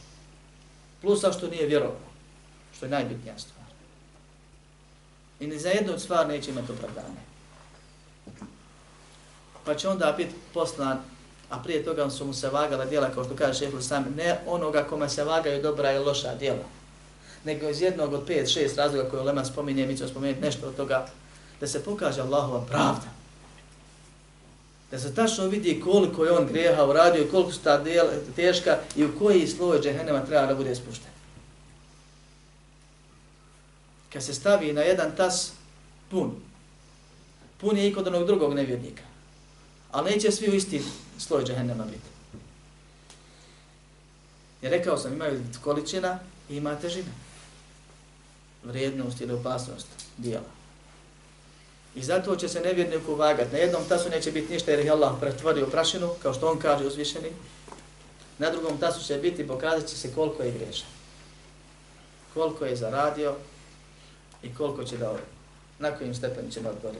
Plus zašto nije vjerovao, što je najbitnija stvar. I ni za jednu stvar neće imati opravdanje. Pa će onda biti poslan a prije toga su mu se vagala djela, kao što kaže šehlu sami, ne onoga kome se vagaju dobra i loša djela, nego iz jednog od pet, šest razloga koje Lema spominje, mi ćemo spomenuti nešto od toga, da se pokaže Allahova pravda. Da se tačno vidi koliko je on grijeha uradio i koliko su ta djela teška i u koji sloj džehennema treba da bude spušten. Kad se stavi na jedan tas pun, pun je i kod onog drugog nevjernika. Ali neće svi u isti sloj džehennema biti. Jer rekao sam, imaju količina i ima težina. Vrijednost ili opasnost dijela. I zato će se nevjerniku vagat. Na jednom tasu neće biti ništa jer je Allah pretvorio prašinu, kao što on kaže uzvišeni. Na drugom tasu će biti, pokazat će se koliko je grešan. Koliko je zaradio i koliko će da na kojim stepenu će da odgori.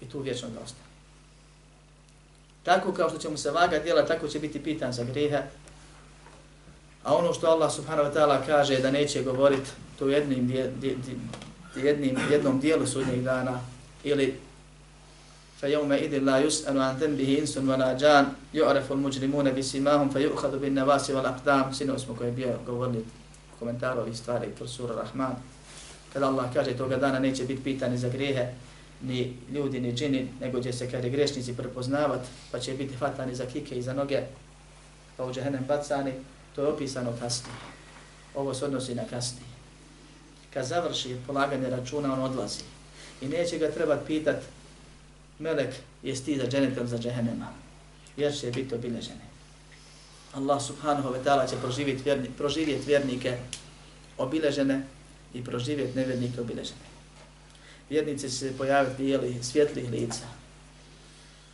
I tu vječno da ostane. Tako kao što će mu se vaga djela, tako će biti pitan za grijehe. A ono što Allah subhanahu wa ta'ala kaže da neće govorit to u jednim, dje, dje, dje, jednim, jednom dijelu sudnjih dana ili فيوم إذ لا يسأل عن ذنبه إنس ولا جان يعرف المجرمون بسماهم فيؤخذ بالنواس والأقدام سنو اسمه koji je bio govornik komentara ovih stvari kroz sura Rahman kada Allah kaže toga dana neće biti pitani za grijehe ni ljudi ni džini nego će se kada grešnici prepoznavat pa će biti hvatani za kike i za noge pa u džehennem bacani. To je opisano kasnije. Ovo se odnosi na kasnije. Kad završi polaganje računa on odlazi. I neće ga trebati pitati melek je ti za dženetom za džehennema, jer će biti obilježeni. Allah subhanahu wa ta'ala će proživjeti, vjerni, proživjeti vjernike obilježene i proživjeti nevjernike obilježene. Vjernici će se pojaviti bijeli, svjetlih lica,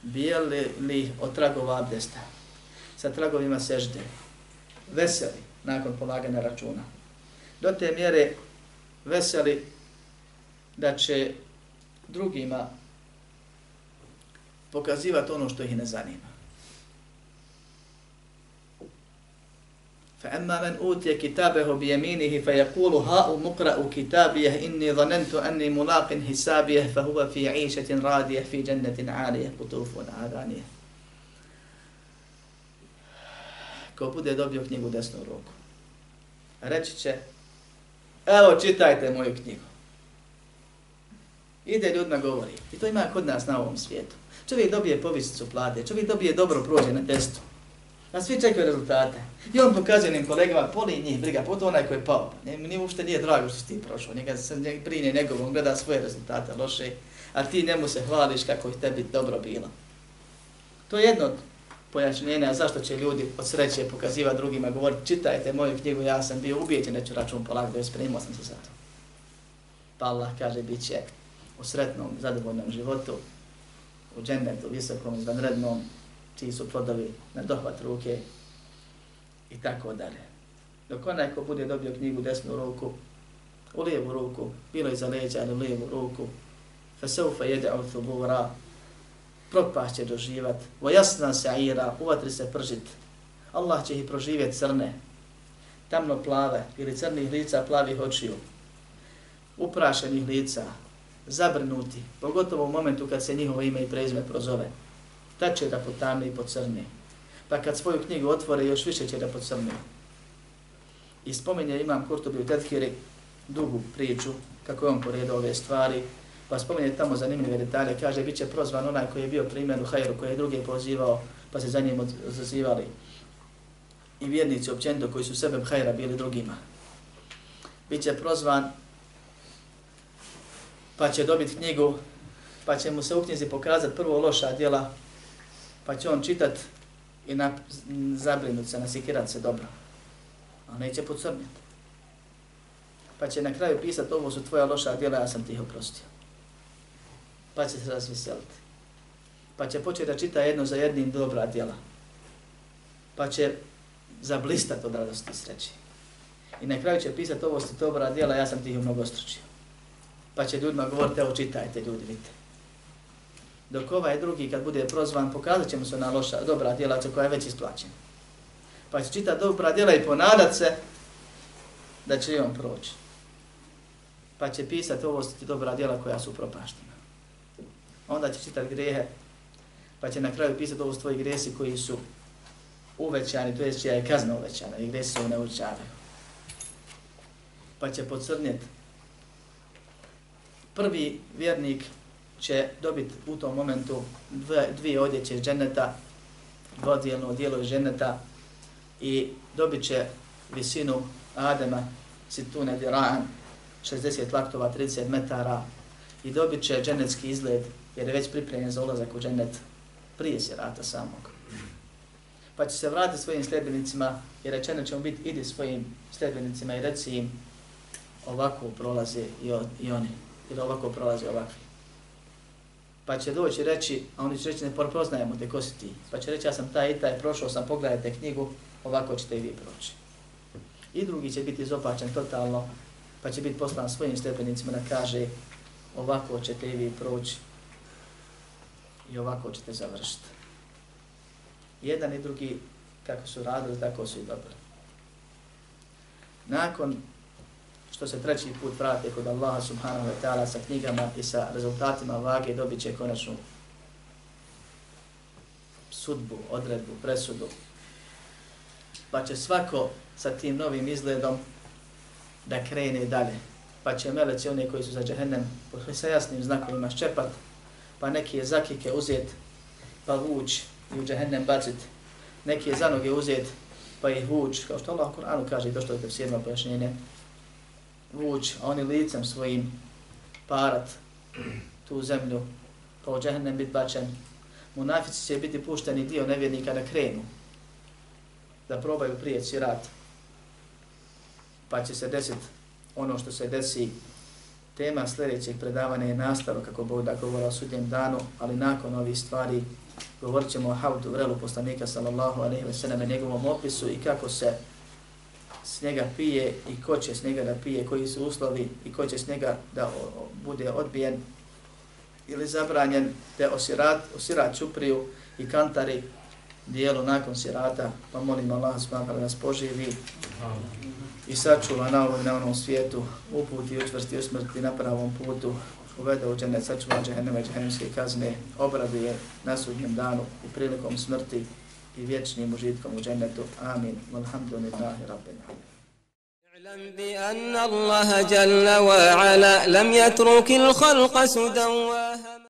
bijeli li od tragova abdesta, sa tragovima sežde, veseli nakon polaganja računa. Do te mjere veseli da će drugima pokazivati ono što ih ne zanima. فأما من أوتي كتابه بيمينه فيقول ها مقرأ كتابيه إني ظننت أني ملاق حسابيه فهو في عيشة رادية في جنة عالية قطوف عادانية Ko bude dobio knjigu desnu ruku, reći će, evo čitajte moju knjigu. Ide ljudima govori. I to ima kod nas na ovom svijetu. Čovjek dobije povisicu plate, čovjek dobije dobro prođe na testu. A svi čekaju rezultate. I on pokazuje njim kolegama, poli njih, briga, potom onaj koji je pao. Ne, nije uopšte nije drago što si ti prošao, njega se ne brine njegovom, gleda svoje rezultate loše, a ti njemu se hvališ kako je tebi dobro bilo. To je jedno od pojašnjenja zašto će ljudi od sreće pokaziva drugima, govoriti, čitajte moju knjigu, ja sam bio ubijeđen, neću račun polagati, spremio sam se za to. Pa Allah kaže, bit će u sretnom, zadovoljnom životu, u džennetu, visokom, izvanrednom, čiji su plodovi na dohvat ruke i tako dalje. Dok onaj ko bude dobio knjigu desnu ruku, u lijevu ruku, bilo iza za leđa ili u lijevu ruku, fa seufa jede u thubura, propast će doživat, vo jasna se aira, uvatri se pržit, Allah će ih proživjet crne, tamno plave ili crnih lica plavih očiju, uprašenih lica, zabrnuti, pogotovo u momentu kad se njihovo ime i prezime prozove. Tad će da potamne i pocrne. Pa kad svoju knjigu otvore, još više će da pocrne. I spominje imam Kurtobi u Tethiri dugu priču, kako je on poredao ove stvari, pa spominje tamo zanimljive detalje, kaže, bit će prozvan onaj koji je bio primjer u Hajru, koji je druge pozivao, pa se za njim odzazivali. I vjernici općenito koji su sebe Hajra bili drugima. Biće prozvan pa će dobiti knjigu, pa će mu se u knjizi pokazati prvo loša djela, pa će on čitat i na, zabrinut se, nasikirat se dobro. A neće pocrnjati. Pa će na kraju pisati ovo su tvoja loša djela, ja sam ti ih oprostio. Pa će se razveseliti. Pa će početi da čita jedno za jednim dobra djela. Pa će zablistati od radosti i sreći. I na kraju će pisati ovo su dobra djela, ja sam ti ih mnogo stručio pa će ljudima govoriti, evo čitajte ljudi, vidite. Dok ovaj drugi, kad bude prozvan, pokazat će mu se na loša, dobra djela koja je već isplaćena. Pa će čitati dobra djela i ponadat se da će i on proći. Pa će pisati ovo su dobra djela koja su propaštena. Onda će čitati grehe, pa će na kraju pisati ovo su tvoji gresi koji su uvećani, to je čija je kazna uvećana i gresi se ne uvećavaju. Pa će pocrnjeti prvi vjernik će dobiti u tom momentu dve, dvije odjeće iz dženeta, dvodijelno dijelo iz dženeta i dobit će visinu Adema, situne diraan, 60 laktova, 30 metara i dobit će dženetski izgled jer je već pripremljen za ulazak u dženet prije sirata samog. Pa će se vratiti svojim sljedbenicima i rečeno će mu biti idi svojim sljedbenicima i reci im ovako prolaze i, i oni jer ovako prolazi ovakvi pa će doći reći, a oni će reći ne prepoznajemo te ko si ti. Pa će reći ja sam taj i taj, prošao sam, pogledajte knjigu, ovako ćete i vi proći. I drugi će biti izopačen totalno, pa će biti poslan svojim stepenicima da kaže ovako ćete i vi proći i ovako ćete završiti. Jedan i drugi kako su radili, tako su i dobili. Nakon što se treći put vrate kod Allaha subhanahu wa ta'ala sa knjigama i sa rezultatima vage, dobit će konačnu sudbu, odredbu, presudu. Pa će svako sa tim novim izgledom da krene dalje. Pa će meleci oni koji su za džahennem sa jasnim znakovima ščepat, pa neki je zakike uzet, pa vuć i u džahennem bacit. Neki je za noge uzet, pa ih vuć, kao što Allah u Kur'anu kaže, došlo je tefsirno sjedno pojašnjenje, vuć, a oni licem svojim parat tu zemlju, pa u bit bačen. Munafici će biti pušteni dio nevjernika da krenu, da probaju prijeći rat. pa će se desiti ono što se desi. Tema sljedećeg predavanja je nastalo kako Bog da govora o sudnjem danu, ali nakon ovih stvari govorit ćemo o haudu vrelu poslanika sallallahu alaihi ve sallam njegovom opisu i kako se s njega pije i ko će s njega da pije, koji su uslovi i ko će s njega da bude odbijen ili zabranjen, te osirat, osirat čupriju i kantari dijelu nakon sirata, pa molim Allah subhanahu da nas poživi i sačuva na ovom na onom svijetu, uputi i učvrsti usmrti na pravom putu, uvede u džene, sačuva džehenneme, džehennemske kazne, obraduje na sudnjem danu i prilikom smrti. I vječnim užitkom u džennetu. Amin. Walhamdulillahi rabbil alamin. اعلم بأن الله جل وعلا لم يترك الخلق سدى